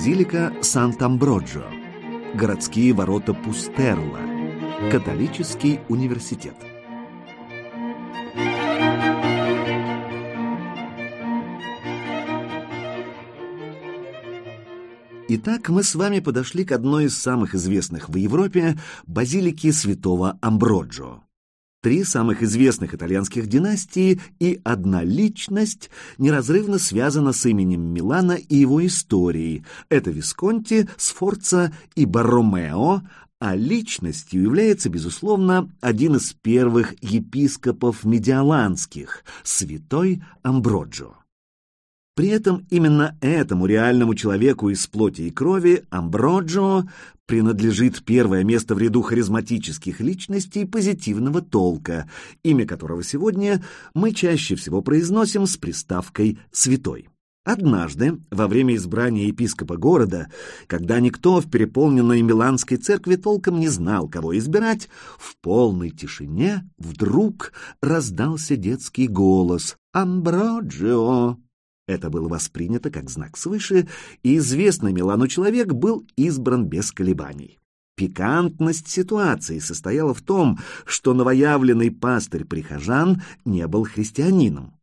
Базилика Сант-Амброджо, городские ворота Пустерла, католический университет. Итак, мы с вами подошли к одной из самых известных в Европе базилики святого Амброджо. Три самых известных итальянских династии и одна личность неразрывно связана с именем Милана и его историей. Это Висконти, Сфорца и Барромео, а личностью является, безусловно, один из первых епископов медиаланских, святой Амброджо. При этом именно этому реальному человеку из плоти и крови, Амброджо, принадлежит первое место в ряду харизматических личностей позитивного толка, имя которого сегодня мы чаще всего произносим с приставкой «святой». Однажды, во время избрания епископа города, когда никто в переполненной Миланской церкви толком не знал, кого избирать, в полной тишине вдруг раздался детский голос «Амброджио!» Это было воспринято как знак свыше, и известный Милану человек был избран без колебаний. Пикантность ситуации состояла в том, что новоявленный пастырь прихожан не был христианином.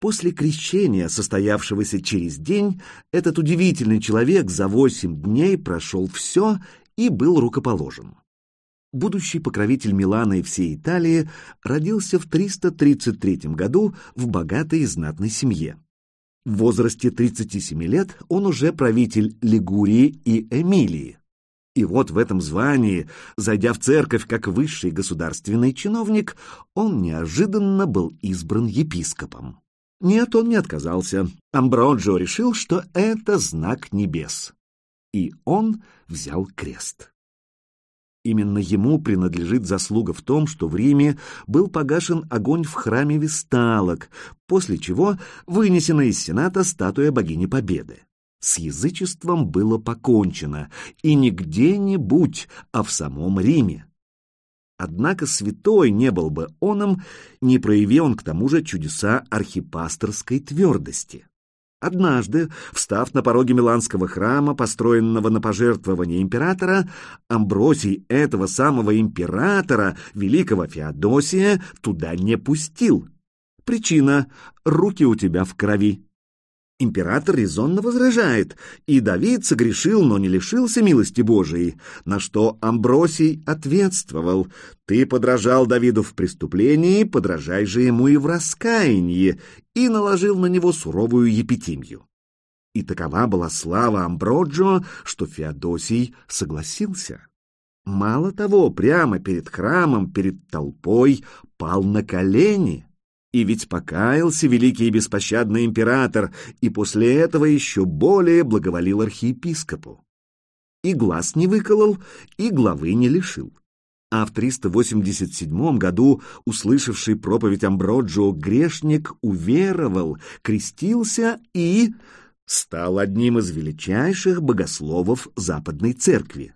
После крещения, состоявшегося через день, этот удивительный человек за восемь дней прошел все и был рукоположен. Будущий покровитель Милана и всей Италии родился в 333 году в богатой и знатной семье. В возрасте 37 лет он уже правитель Лигурии и Эмилии. И вот в этом звании, зайдя в церковь как высший государственный чиновник, он неожиданно был избран епископом. Нет, он не отказался. Амброджо решил, что это знак небес. И он взял крест. Именно ему принадлежит заслуга в том, что в Риме был погашен огонь в храме Весталок, после чего вынесена из Сената статуя богини Победы. С язычеством было покончено, и не где-нибудь, а в самом Риме. Однако святой не был бы оном, не проявил он к тому же чудеса архипасторской твердости. Однажды, встав на пороге Миланского храма, построенного на пожертвование императора, Амбросий этого самого императора, великого Феодосия, туда не пустил. Причина — руки у тебя в крови. Император резонно возражает, и Давид согрешил, но не лишился милости Божией, на что Амбросий ответствовал, «Ты подражал Давиду в преступлении, подражай же ему и в раскаянии», и наложил на него суровую епитимию. И такова была слава Амброджо, что Феодосий согласился. Мало того, прямо перед храмом, перед толпой пал на колени. И ведь покаялся великий и беспощадный император, и после этого еще более благоволил архиепископу. И глаз не выколол, и главы не лишил. А в 387 году, услышавший проповедь Амброджо, грешник уверовал, крестился и стал одним из величайших богословов Западной Церкви.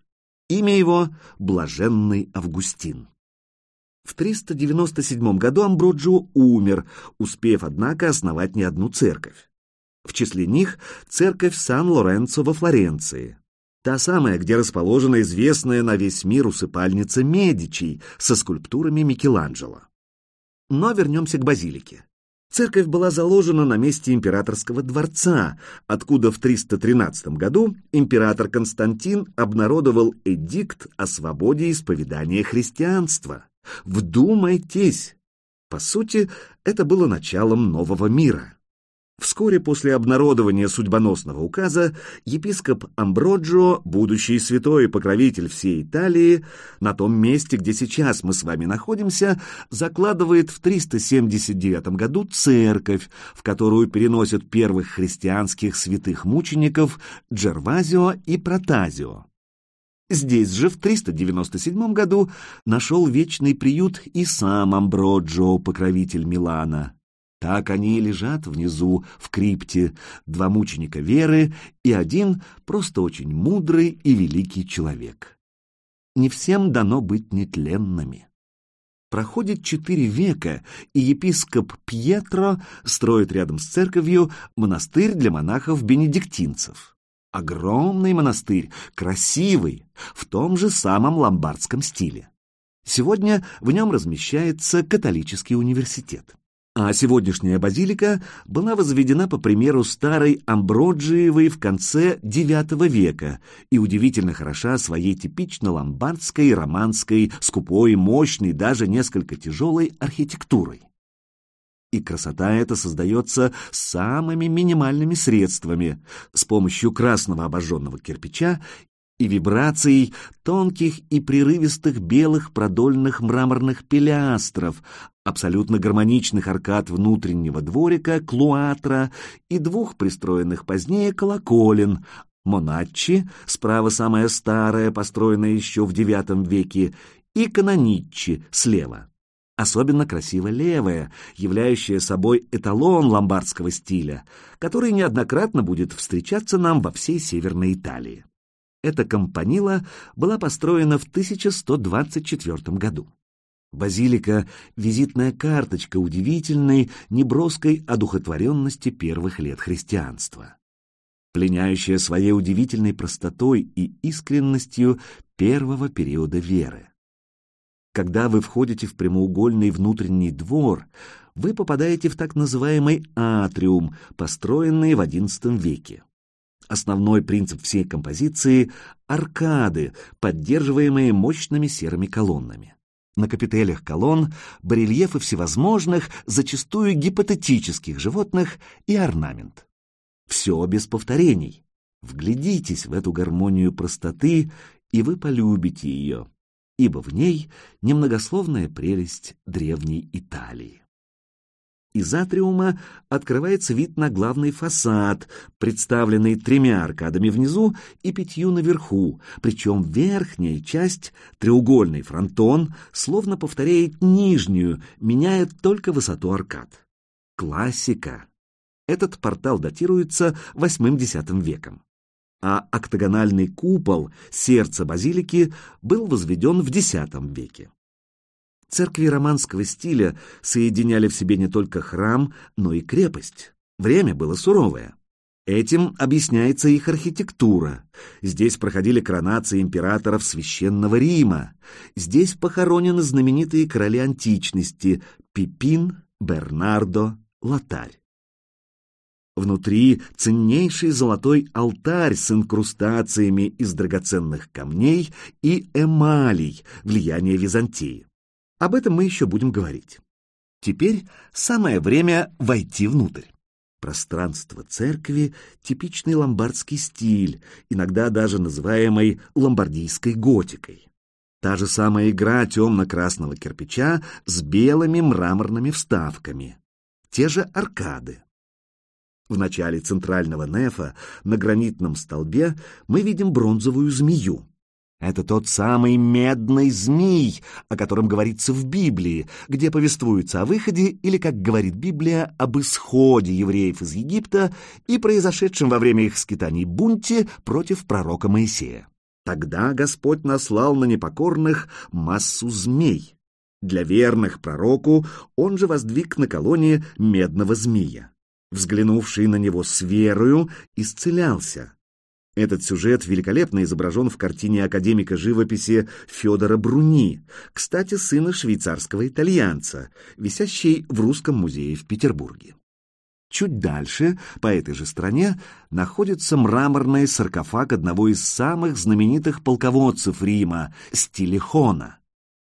Имя его — Блаженный Августин. В 397 году Амброджио умер, успев, однако, основать не одну церковь. В числе них церковь Сан-Лоренцо во Флоренции. Та самая, где расположена известная на весь мир усыпальница Медичей со скульптурами Микеланджело. Но вернемся к базилике. Церковь была заложена на месте императорского дворца, откуда в 313 году император Константин обнародовал эдикт о свободе исповедания христианства. Вдумайтесь! По сути, это было началом нового мира. Вскоре после обнародования судьбоносного указа епископ Амброджо, будущий святой и покровитель всей Италии, на том месте, где сейчас мы с вами находимся, закладывает в 379 году церковь, в которую переносят первых христианских святых мучеников Джервазио и Протазио. Здесь же в 397 году нашел вечный приют и сам Амброджо, покровитель Милана. Так они и лежат внизу, в крипте, два мученика веры и один просто очень мудрый и великий человек. Не всем дано быть нетленными. Проходит четыре века, и епископ Пьетро строит рядом с церковью монастырь для монахов-бенедиктинцев. Огромный монастырь, красивый, в том же самом ломбардском стиле. Сегодня в нем размещается католический университет. А сегодняшняя базилика была возведена по примеру старой Амброджиевой в конце IX века и удивительно хороша своей типично ломбардской, романской, скупой, мощной, даже несколько тяжелой архитектурой. И красота эта создается самыми минимальными средствами, с помощью красного обожженного кирпича и вибрацией тонких и прерывистых белых продольных мраморных пилястров, абсолютно гармоничных аркад внутреннего дворика, клуатра и двух пристроенных позднее колоколен, Моначчи, справа самая старая, построенная еще в IX веке, и Канониччи, слева. Особенно красиво левая, являющая собой эталон ломбардского стиля, который неоднократно будет встречаться нам во всей Северной Италии. Эта компанила была построена в 1124 году. Базилика — визитная карточка удивительной, неброской одухотворенности первых лет христианства, пленяющая своей удивительной простотой и искренностью первого периода веры. Когда вы входите в прямоугольный внутренний двор, вы попадаете в так называемый атриум, построенный в XI веке. Основной принцип всей композиции — аркады, поддерживаемые мощными серыми колоннами. На капителях колонн барельефы всевозможных, зачастую гипотетических животных и орнамент. Все без повторений. Вглядитесь в эту гармонию простоты, и вы полюбите ее, ибо в ней немногословная прелесть древней Италии. Из атриума открывается вид на главный фасад, представленный тремя аркадами внизу и пятью наверху, причем верхняя часть, треугольный фронтон, словно повторяет нижнюю, меняя только высоту аркад. Классика. Этот портал датируется восьмым-десятым веком. А октагональный купол, сердце базилики, был возведен в X веке. Церкви романского стиля соединяли в себе не только храм, но и крепость. Время было суровое. Этим объясняется их архитектура. Здесь проходили коронации императоров Священного Рима. Здесь похоронены знаменитые короли античности Пипин, Бернардо, Лотарь. Внутри ценнейший золотой алтарь с инкрустациями из драгоценных камней и эмалей, влияния Византии. Об этом мы еще будем говорить. Теперь самое время войти внутрь. Пространство церкви — типичный ломбардский стиль, иногда даже называемый ломбардийской готикой. Та же самая игра темно-красного кирпича с белыми мраморными вставками. Те же аркады. В начале центрального нефа на гранитном столбе мы видим бронзовую змею. Это тот самый медный змей, о котором говорится в Библии, где повествуется о выходе или, как говорит Библия, об исходе евреев из Египта и произошедшем во время их скитаний бунте против пророка Моисея. Тогда Господь наслал на непокорных массу змей. Для верных пророку он же воздвиг на колонии медного змея. Взглянувший на него с верою, исцелялся. Этот сюжет великолепно изображен в картине академика живописи Федора Бруни, кстати, сына швейцарского итальянца, висящей в Русском музее в Петербурге. Чуть дальше, по этой же стране, находится мраморный саркофаг одного из самых знаменитых полководцев Рима – Стилихона,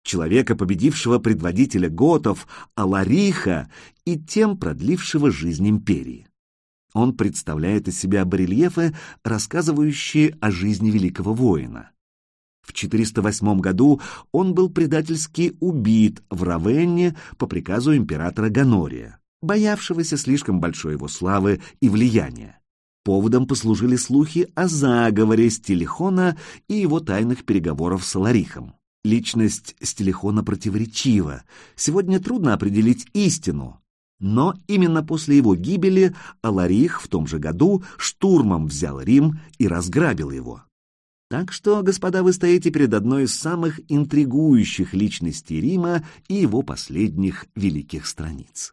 человека, победившего предводителя готов Алариха и тем продлившего жизнь империи. Он представляет из себя барельефы, рассказывающие о жизни великого воина. В 408 году он был предательски убит в Равенне по приказу императора Ганория, боявшегося слишком большой его славы и влияния. Поводом послужили слухи о заговоре Стилихона и его тайных переговоров с Аларихом. Личность Стилихона противоречива. Сегодня трудно определить истину, но именно после его гибели Аларих в том же году штурмом взял Рим и разграбил его. Так что, господа, вы стоите перед одной из самых интригующих личностей Рима и его последних великих страниц.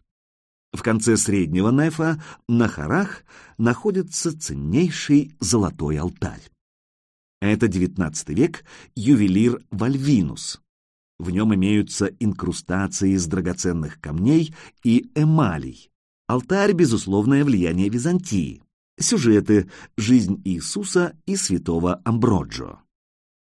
В конце среднего нефа на хорах находится ценнейший золотой алтарь. Это XIX век ювелир Вальвинус. В нем имеются инкрустации из драгоценных камней и эмалей. Алтарь – безусловное влияние Византии. Сюжеты «Жизнь Иисуса» и святого Амброджо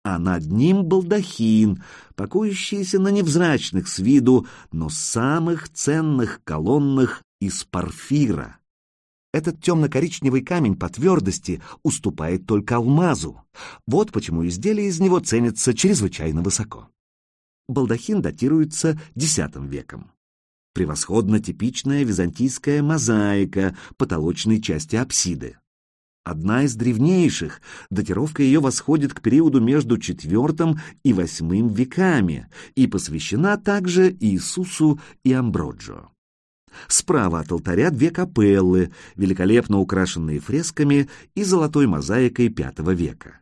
а над ним балдахин, покоящийся на невзрачных с виду, но самых ценных колоннах из парфира. Этот темно-коричневый камень по твердости уступает только алмазу. Вот почему изделия из него ценятся чрезвычайно высоко. Балдахин датируется X веком. Превосходно типичная византийская мозаика потолочной части апсиды одна из древнейших, датировка ее восходит к периоду между IV и VIII веками и посвящена также Иисусу и Амброджо. Справа от алтаря две капеллы, великолепно украшенные фресками и золотой мозаикой V века.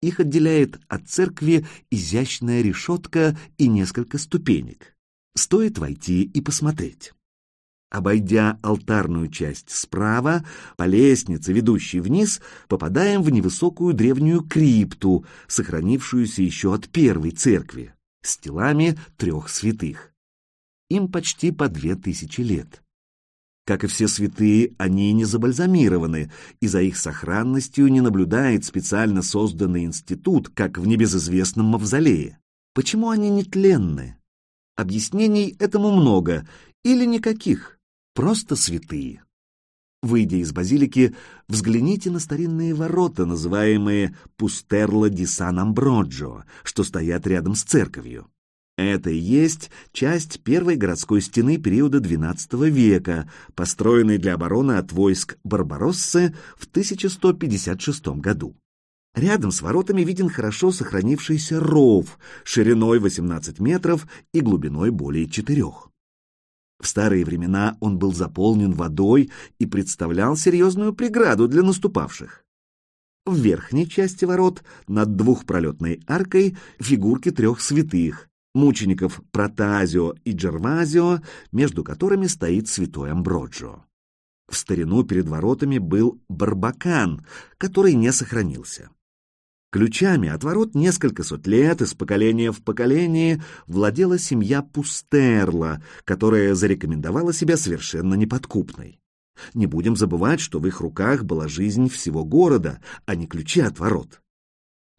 Их отделяет от церкви изящная решетка и несколько ступенек. Стоит войти и посмотреть. Обойдя алтарную часть справа, по лестнице, ведущей вниз, попадаем в невысокую древнюю крипту, сохранившуюся еще от первой церкви, с телами трех святых. Им почти по две тысячи лет. Как и все святые, они не забальзамированы, и за их сохранностью не наблюдает специально созданный институт, как в небезызвестном мавзолее. Почему они нетленны? Объяснений этому много или никаких просто святые. Выйдя из базилики, взгляните на старинные ворота, называемые Пустерла ди Сан-Амброджо, что стоят рядом с церковью. Это и есть часть первой городской стены периода XII века, построенной для обороны от войск Барбароссы в 1156 году. Рядом с воротами виден хорошо сохранившийся ров шириной 18 метров и глубиной более 4. В старые времена он был заполнен водой и представлял серьезную преграду для наступавших. В верхней части ворот, над двухпролетной аркой, фигурки трех святых, мучеников Протазио и Джервазио, между которыми стоит святой Амброджо. В старину перед воротами был барбакан, который не сохранился. Ключами от ворот несколько сот лет из поколения в поколение владела семья Пустерла, которая зарекомендовала себя совершенно неподкупной. Не будем забывать, что в их руках была жизнь всего города, а не ключи от ворот.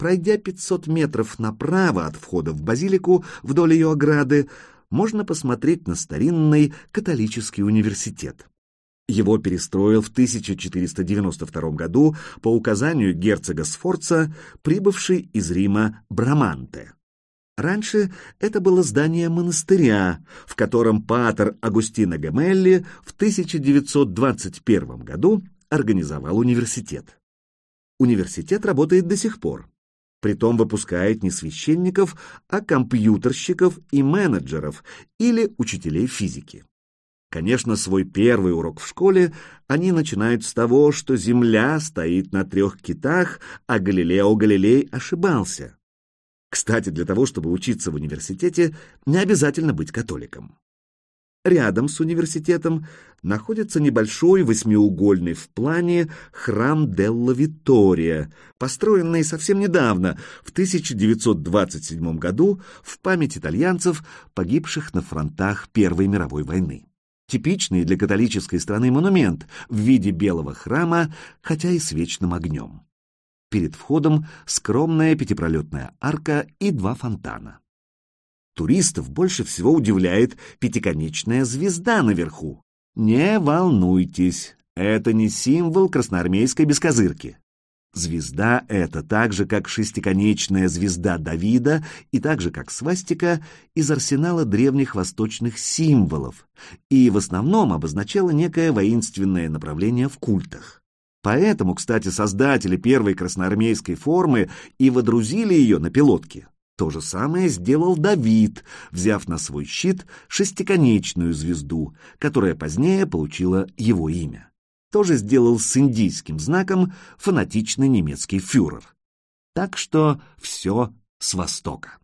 Пройдя 500 метров направо от входа в базилику вдоль ее ограды, можно посмотреть на старинный католический университет. Его перестроил в 1492 году по указанию герцога Сфорца, прибывший из Рима Браманте. Раньше это было здание монастыря, в котором патер Агустино Гамелли в 1921 году организовал университет. Университет работает до сих пор. Притом выпускает не священников, а компьютерщиков и менеджеров или учителей физики. Конечно, свой первый урок в школе они начинают с того, что Земля стоит на трех китах, а Галилео Галилей ошибался. Кстати, для того, чтобы учиться в университете, не обязательно быть католиком. Рядом с университетом находится небольшой восьмиугольный в плане храм Делла Витория, построенный совсем недавно, в 1927 году, в память итальянцев, погибших на фронтах Первой мировой войны типичный для католической страны монумент в виде белого храма, хотя и с вечным огнем. Перед входом скромная пятипролетная арка и два фонтана. Туристов больше всего удивляет пятиконечная звезда наверху. Не волнуйтесь, это не символ красноармейской бескозырки. Звезда эта, так же как шестиконечная звезда Давида и так же как свастика, из арсенала древних восточных символов и в основном обозначала некое воинственное направление в культах. Поэтому, кстати, создатели первой красноармейской формы и водрузили ее на пилотки. То же самое сделал Давид, взяв на свой щит шестиконечную звезду, которая позднее получила его имя тоже сделал с индийским знаком фанатичный немецкий фюрер. Так что все с востока.